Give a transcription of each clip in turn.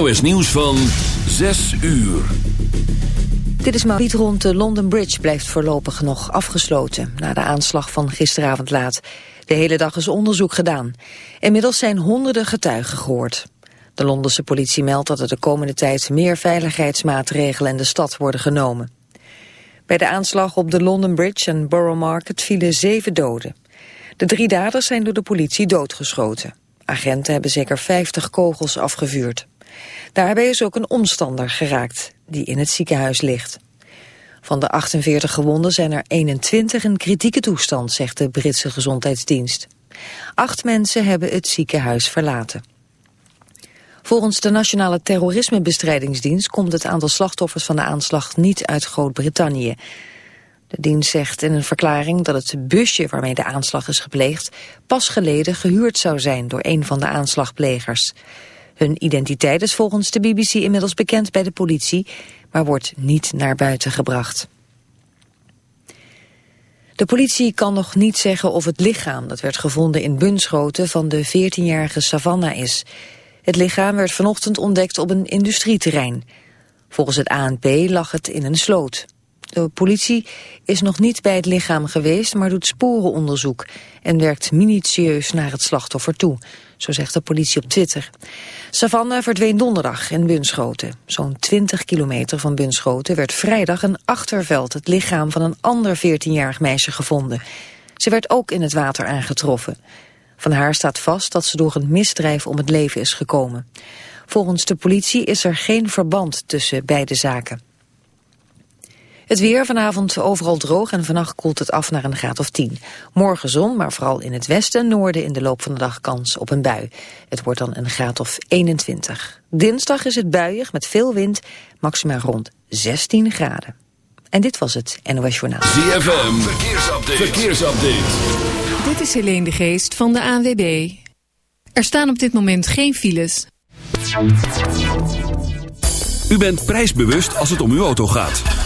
NOS Nieuws van 6 uur. Dit is Mariet rond de London Bridge blijft voorlopig nog afgesloten... na de aanslag van gisteravond laat. De hele dag is onderzoek gedaan. Inmiddels zijn honderden getuigen gehoord. De Londense politie meldt dat er de komende tijd... meer veiligheidsmaatregelen in de stad worden genomen. Bij de aanslag op de London Bridge en Borough Market vielen zeven doden. De drie daders zijn door de politie doodgeschoten. Agenten hebben zeker 50 kogels afgevuurd. Daarbij is ook een omstander geraakt, die in het ziekenhuis ligt. Van de 48 gewonden zijn er 21 in kritieke toestand, zegt de Britse gezondheidsdienst. Acht mensen hebben het ziekenhuis verlaten. Volgens de Nationale Terrorismebestrijdingsdienst komt het aantal slachtoffers van de aanslag niet uit Groot-Brittannië. De dienst zegt in een verklaring dat het busje waarmee de aanslag is gepleegd pas geleden gehuurd zou zijn door een van de aanslagplegers. Hun identiteit is volgens de BBC inmiddels bekend bij de politie, maar wordt niet naar buiten gebracht. De politie kan nog niet zeggen of het lichaam dat werd gevonden in Bunschoten van de 14-jarige Savannah is. Het lichaam werd vanochtend ontdekt op een industrieterrein. Volgens het ANP lag het in een sloot. De politie is nog niet bij het lichaam geweest, maar doet sporenonderzoek en werkt minutieus naar het slachtoffer toe, zo zegt de politie op Twitter. Savanne verdween donderdag in Bunschoten. Zo'n 20 kilometer van Bunschoten werd vrijdag een achterveld het lichaam van een ander 14-jarig meisje gevonden. Ze werd ook in het water aangetroffen. Van haar staat vast dat ze door een misdrijf om het leven is gekomen. Volgens de politie is er geen verband tussen beide zaken. Het weer vanavond overal droog en vannacht koelt het af naar een graad of 10. Morgen zon, maar vooral in het westen en noorden in de loop van de dag kans op een bui. Het wordt dan een graad of 21. Dinsdag is het buiig met veel wind, maximaal rond 16 graden. En dit was het NOS Journaal. ZFM, verkeersupdate. verkeersupdate. Dit is Helene de Geest van de ANWB. Er staan op dit moment geen files. U bent prijsbewust als het om uw auto gaat.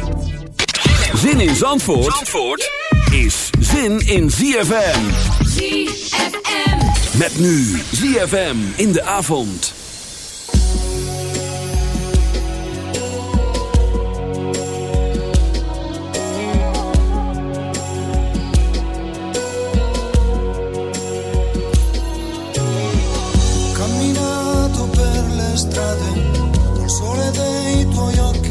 Zin in Zandvoort, Zandvoort is zin in ZFM. ZFM. Met nu ZFM in de avond. camminato per le strade col sole dei tuoi occhi.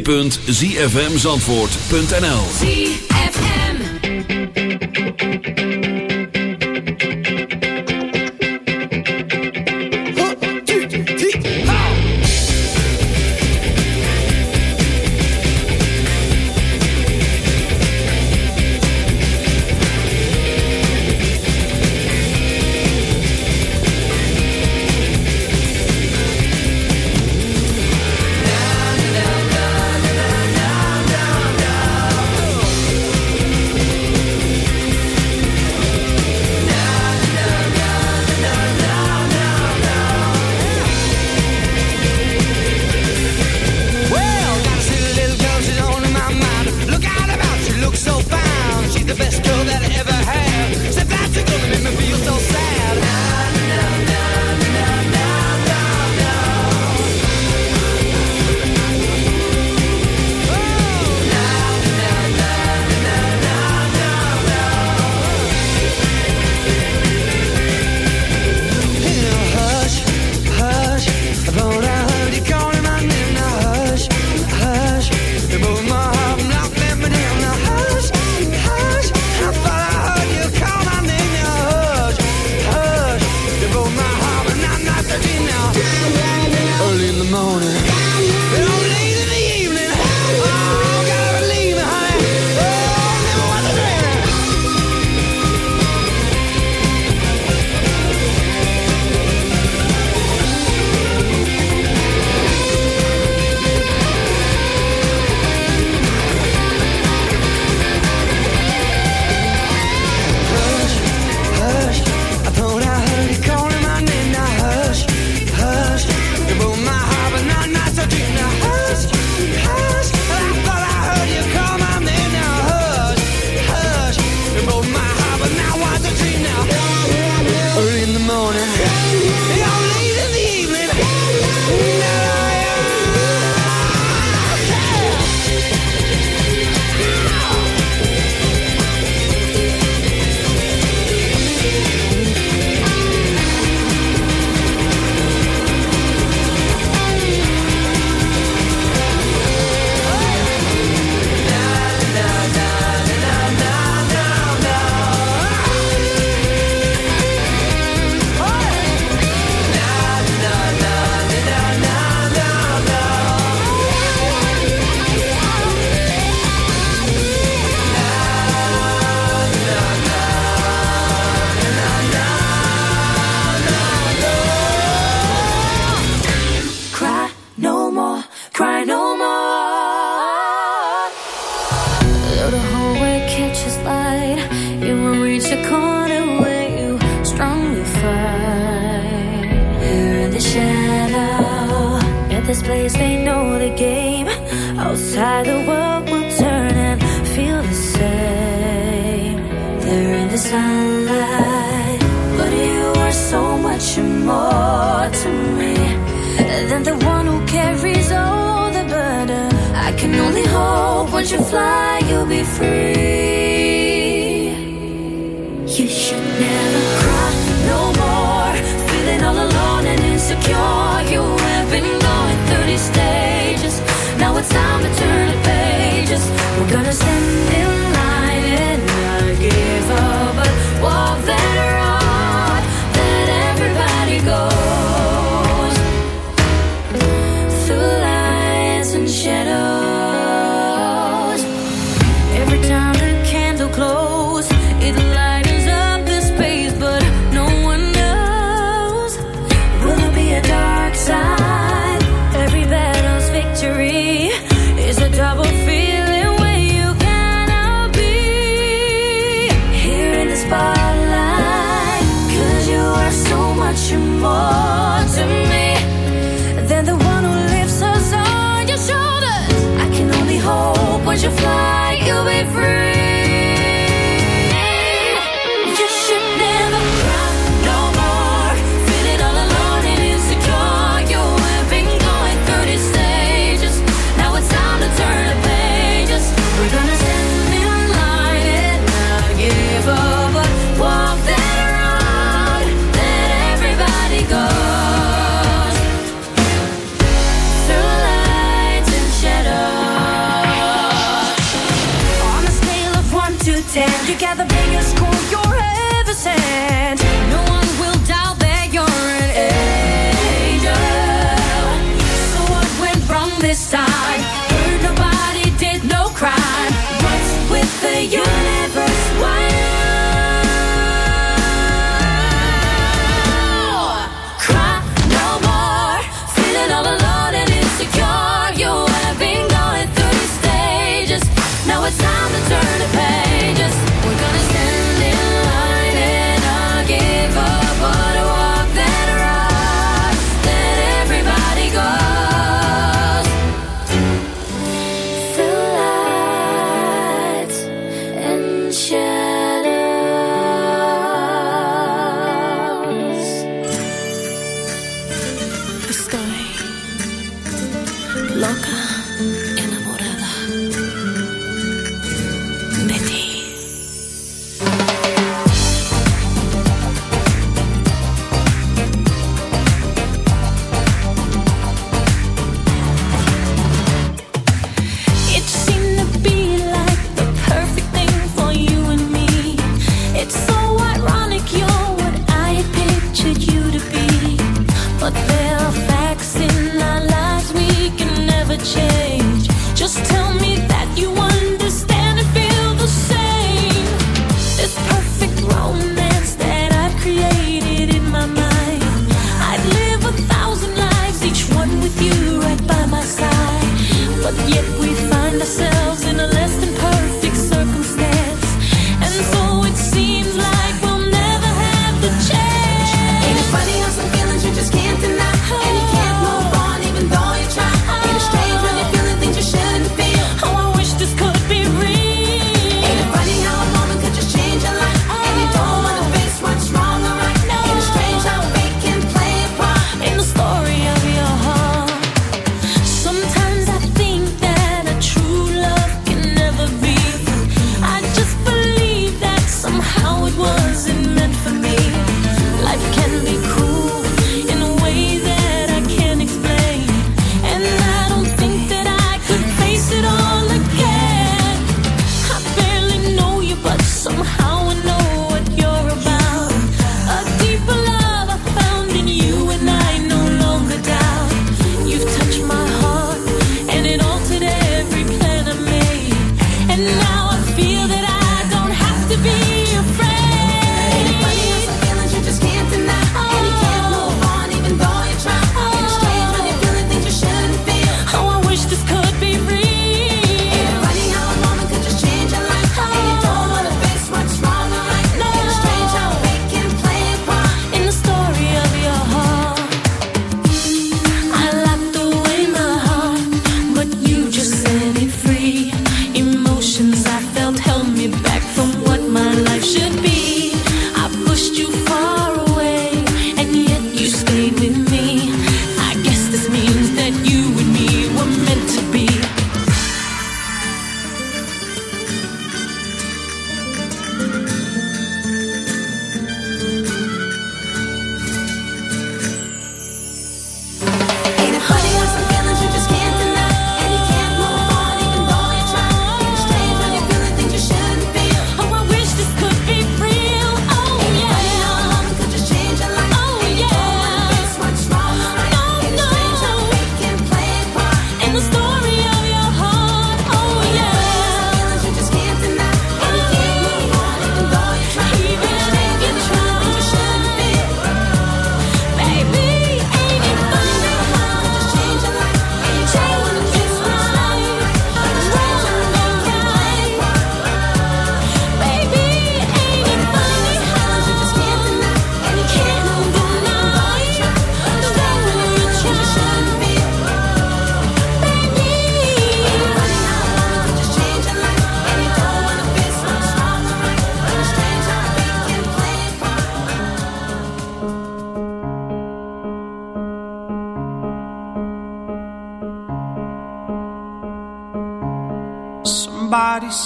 www.zfmzandvoort.nl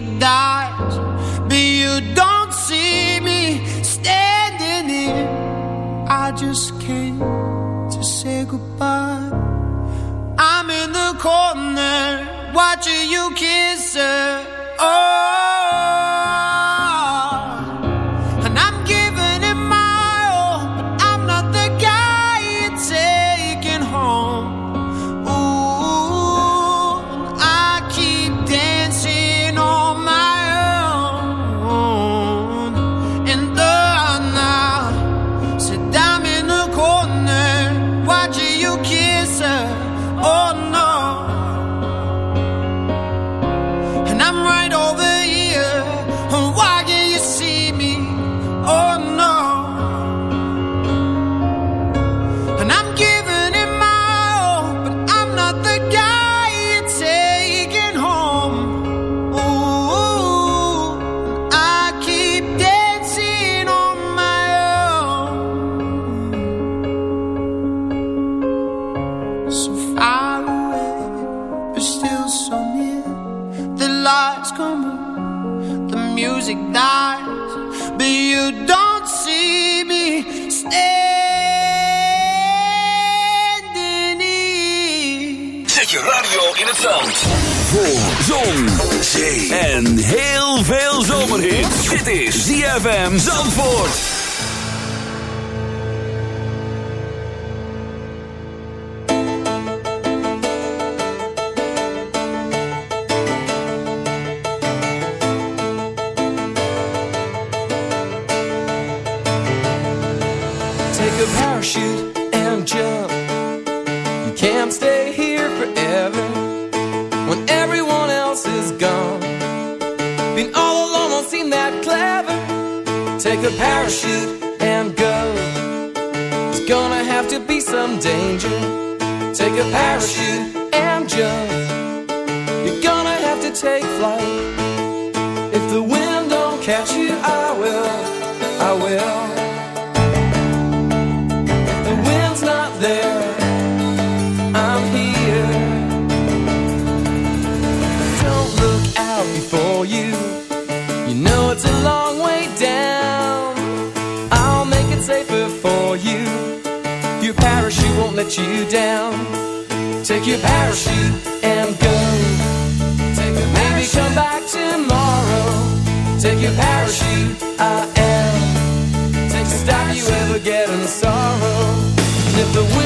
die. Let you down. Take your parachute and go. Take a Maybe come back tomorrow. Take your parachute, I am. Take to stop you ever getting sorrow. And if the winds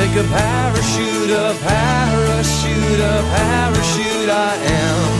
Take a parachute, a parachute, a parachute I am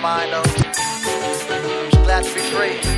mind though. Just glad to be free.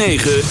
9.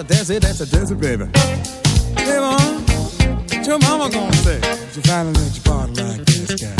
a dancey, that's a dancey, baby. Hey, mom, your mama gonna say? You finally let your body like this guy.